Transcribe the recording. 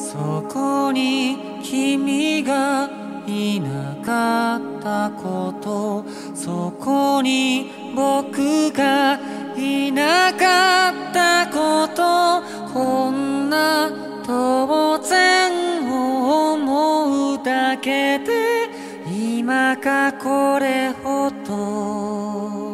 そこに君がいなかったこと。そこに僕がいなかったこと。こんな当然を思うだけで今かこれほど。